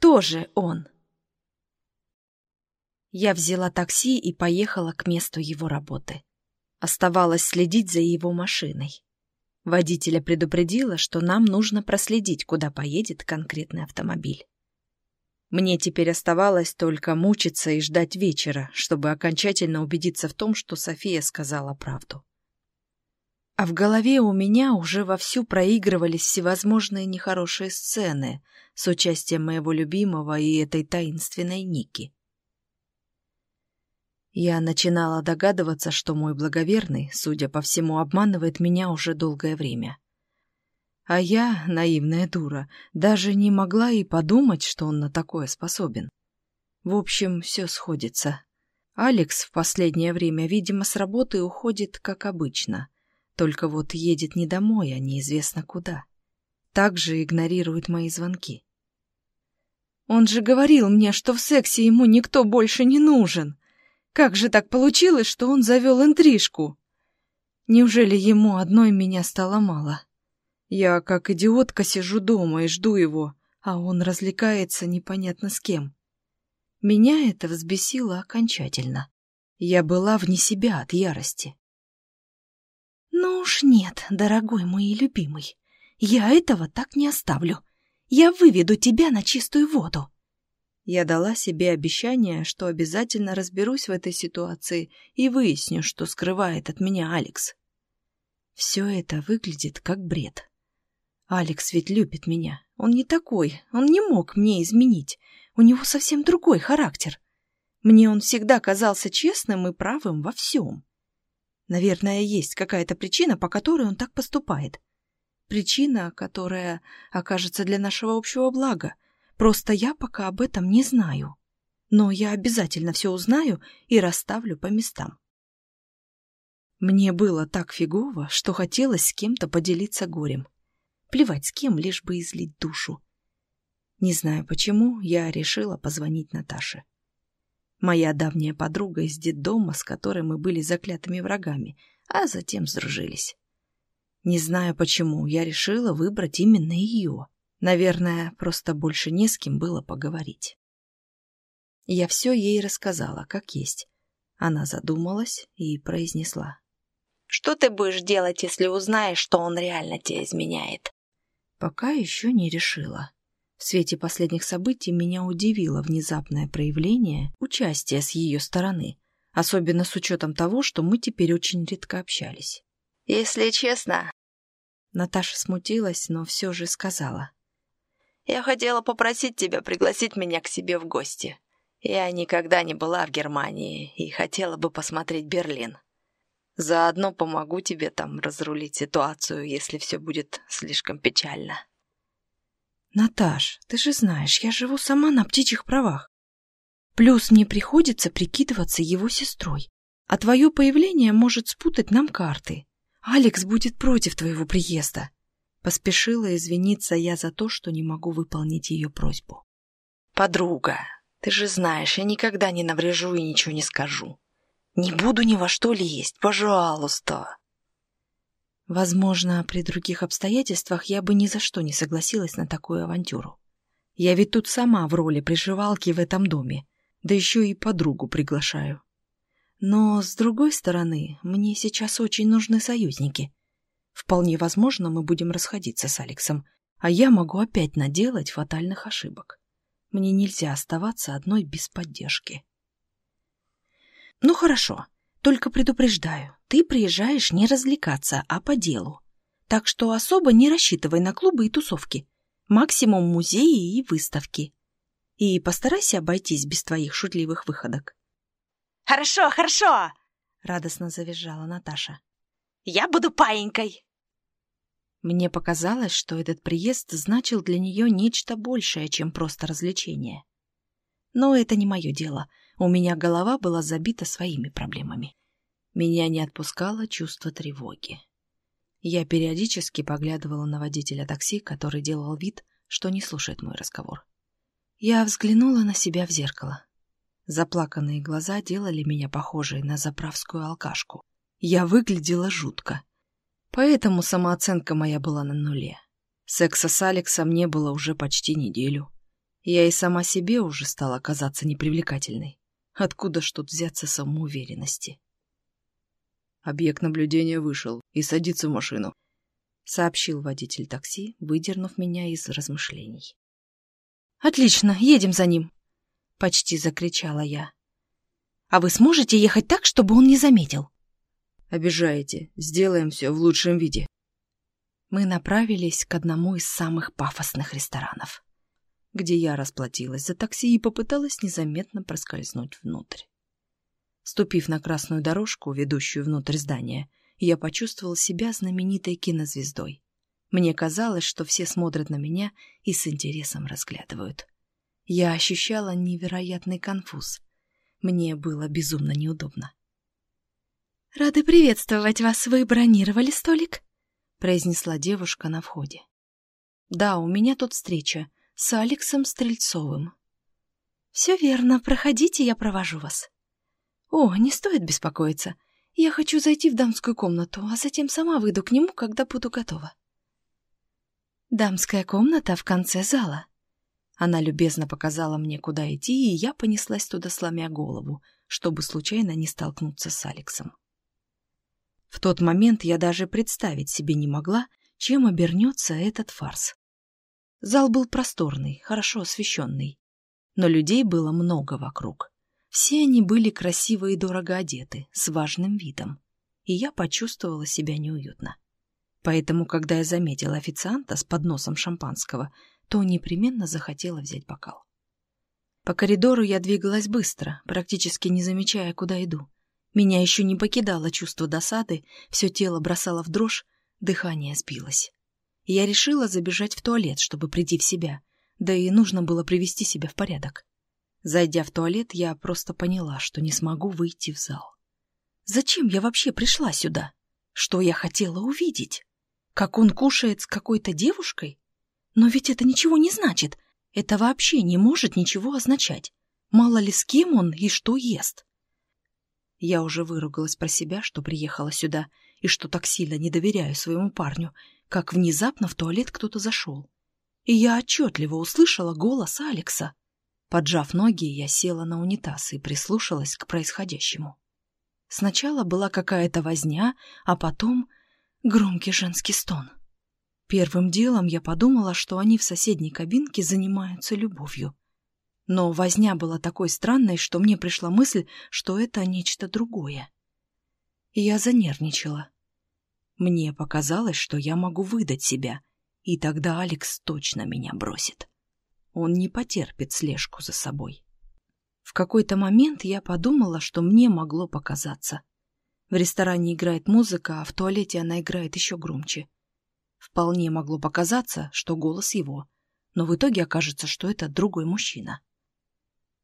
Кто же он? Я взяла такси и поехала к месту его работы. Оставалось следить за его машиной. Водителя предупредила, что нам нужно проследить, куда поедет конкретный автомобиль. Мне теперь оставалось только мучиться и ждать вечера, чтобы окончательно убедиться в том, что София сказала правду. А в голове у меня уже вовсю проигрывались всевозможные нехорошие сцены с участием моего любимого и этой таинственной Ники. Я начинала догадываться, что мой благоверный, судя по всему, обманывает меня уже долгое время. А я, наивная дура, даже не могла и подумать, что он на такое способен. В общем, все сходится. Алекс в последнее время, видимо, с работы уходит, как обычно. Только вот едет не домой, а неизвестно куда. Также игнорирует мои звонки. Он же говорил мне, что в сексе ему никто больше не нужен. Как же так получилось, что он завел интрижку? Неужели ему одной меня стало мало? Я, как идиотка, сижу дома и жду его, а он развлекается непонятно с кем. Меня это взбесило окончательно. Я была вне себя от ярости. «Ну уж нет, дорогой мой любимый, я этого так не оставлю. Я выведу тебя на чистую воду. Я дала себе обещание, что обязательно разберусь в этой ситуации и выясню, что скрывает от меня Алекс. Все это выглядит как бред. Алекс ведь любит меня. Он не такой, он не мог мне изменить. У него совсем другой характер. Мне он всегда казался честным и правым во всем. Наверное, есть какая-то причина, по которой он так поступает. Причина, которая окажется для нашего общего блага, Просто я пока об этом не знаю. Но я обязательно все узнаю и расставлю по местам. Мне было так фигово, что хотелось с кем-то поделиться горем. Плевать с кем, лишь бы излить душу. Не знаю почему, я решила позвонить Наташе. Моя давняя подруга из детдома, с которой мы были заклятыми врагами, а затем сдружились. Не знаю почему, я решила выбрать именно ее. Наверное, просто больше не с кем было поговорить. Я все ей рассказала, как есть. Она задумалась и произнесла. «Что ты будешь делать, если узнаешь, что он реально тебя изменяет?» Пока еще не решила. В свете последних событий меня удивило внезапное проявление участия с ее стороны, особенно с учетом того, что мы теперь очень редко общались. «Если честно...» Наташа смутилась, но все же сказала. Я хотела попросить тебя пригласить меня к себе в гости. Я никогда не была в Германии и хотела бы посмотреть Берлин. Заодно помогу тебе там разрулить ситуацию, если все будет слишком печально. Наташ, ты же знаешь, я живу сама на птичьих правах. Плюс мне приходится прикидываться его сестрой. А твое появление может спутать нам карты. Алекс будет против твоего приезда. Поспешила извиниться я за то, что не могу выполнить ее просьбу. «Подруга, ты же знаешь, я никогда не наврежу и ничего не скажу. Не буду ни во что лезть, пожалуйста!» Возможно, при других обстоятельствах я бы ни за что не согласилась на такую авантюру. Я ведь тут сама в роли приживалки в этом доме, да еще и подругу приглашаю. Но, с другой стороны, мне сейчас очень нужны союзники. Вполне возможно, мы будем расходиться с Алексом, а я могу опять наделать фатальных ошибок. Мне нельзя оставаться одной без поддержки. Ну хорошо, только предупреждаю, ты приезжаешь не развлекаться, а по делу. Так что особо не рассчитывай на клубы и тусовки. Максимум музеи и выставки. И постарайся обойтись без твоих шутливых выходок. «Хорошо, хорошо!» — радостно завизжала Наташа. «Я буду паинькой!» Мне показалось, что этот приезд значил для нее нечто большее, чем просто развлечение. Но это не мое дело. У меня голова была забита своими проблемами. Меня не отпускало чувство тревоги. Я периодически поглядывала на водителя такси, который делал вид, что не слушает мой разговор. Я взглянула на себя в зеркало. Заплаканные глаза делали меня похожей на заправскую алкашку. Я выглядела жутко. Поэтому самооценка моя была на нуле. Секса с Алексом не было уже почти неделю. Я и сама себе уже стала казаться непривлекательной. Откуда ж тут взяться самоуверенности? Объект наблюдения вышел и садится в машину, сообщил водитель такси, выдернув меня из размышлений. «Отлично, едем за ним!» — почти закричала я. «А вы сможете ехать так, чтобы он не заметил?» «Обижаете. Сделаем все в лучшем виде». Мы направились к одному из самых пафосных ресторанов где я расплатилась за такси и попыталась незаметно проскользнуть внутрь. Ступив на красную дорожку, ведущую внутрь здания, я почувствовала себя знаменитой кинозвездой. Мне казалось, что все смотрят на меня и с интересом разглядывают. Я ощущала невероятный конфуз. Мне было безумно неудобно. «Рады приветствовать вас. Вы бронировали столик?» — произнесла девушка на входе. «Да, у меня тут встреча с Алексом Стрельцовым. «Все верно, проходите, я провожу вас». «О, не стоит беспокоиться. Я хочу зайти в дамскую комнату, а затем сама выйду к нему, когда буду готова». «Дамская комната в конце зала». Она любезно показала мне, куда идти, и я понеслась туда, сломя голову, чтобы случайно не столкнуться с Алексом. В тот момент я даже представить себе не могла, чем обернется этот фарс. Зал был просторный, хорошо освещенный. Но людей было много вокруг. Все они были красиво и дорого одеты, с важным видом. И я почувствовала себя неуютно. Поэтому, когда я заметила официанта с подносом шампанского, то непременно захотела взять бокал. По коридору я двигалась быстро, практически не замечая, куда иду. Меня еще не покидало чувство досады, все тело бросало в дрожь, дыхание сбилось я решила забежать в туалет, чтобы прийти в себя, да и нужно было привести себя в порядок. Зайдя в туалет, я просто поняла, что не смогу выйти в зал. Зачем я вообще пришла сюда? Что я хотела увидеть? Как он кушает с какой-то девушкой? Но ведь это ничего не значит. Это вообще не может ничего означать. Мало ли с кем он и что ест. Я уже выругалась про себя, что приехала сюда, и что так сильно не доверяю своему парню, как внезапно в туалет кто-то зашел. И я отчетливо услышала голос Алекса. Поджав ноги, я села на унитаз и прислушалась к происходящему. Сначала была какая-то возня, а потом громкий женский стон. Первым делом я подумала, что они в соседней кабинке занимаются любовью. Но возня была такой странной, что мне пришла мысль, что это нечто другое. Я занервничала. Мне показалось, что я могу выдать себя, и тогда Алекс точно меня бросит. Он не потерпит слежку за собой. В какой-то момент я подумала, что мне могло показаться. В ресторане играет музыка, а в туалете она играет еще громче. Вполне могло показаться, что голос его, но в итоге окажется, что это другой мужчина.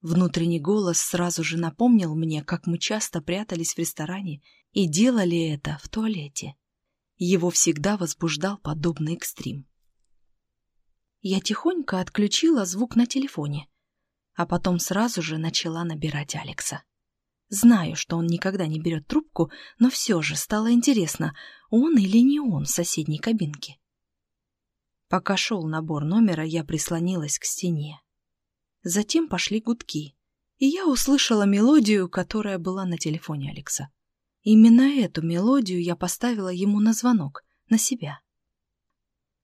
Внутренний голос сразу же напомнил мне, как мы часто прятались в ресторане и делали это в туалете. Его всегда возбуждал подобный экстрим. Я тихонько отключила звук на телефоне, а потом сразу же начала набирать Алекса. Знаю, что он никогда не берет трубку, но все же стало интересно, он или не он в соседней кабинке. Пока шел набор номера, я прислонилась к стене. Затем пошли гудки, и я услышала мелодию, которая была на телефоне Алекса. Именно эту мелодию я поставила ему на звонок, на себя.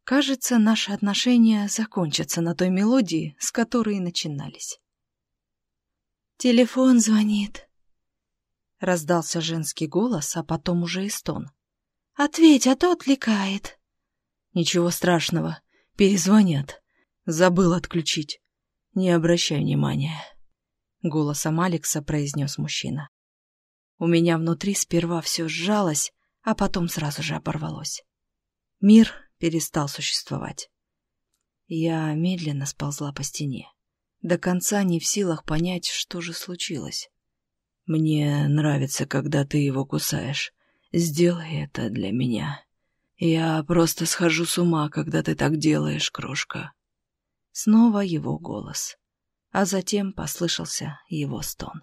Кажется, наши отношения закончатся на той мелодии, с которой начинались. «Телефон звонит», — раздался женский голос, а потом уже и стон. «Ответь, а то отвлекает». «Ничего страшного, перезвонят. Забыл отключить. Не обращай внимания», — голосом Алекса произнес мужчина. У меня внутри сперва все сжалось, а потом сразу же оборвалось. Мир перестал существовать. Я медленно сползла по стене, до конца не в силах понять, что же случилось. «Мне нравится, когда ты его кусаешь. Сделай это для меня. Я просто схожу с ума, когда ты так делаешь, крошка». Снова его голос, а затем послышался его стон.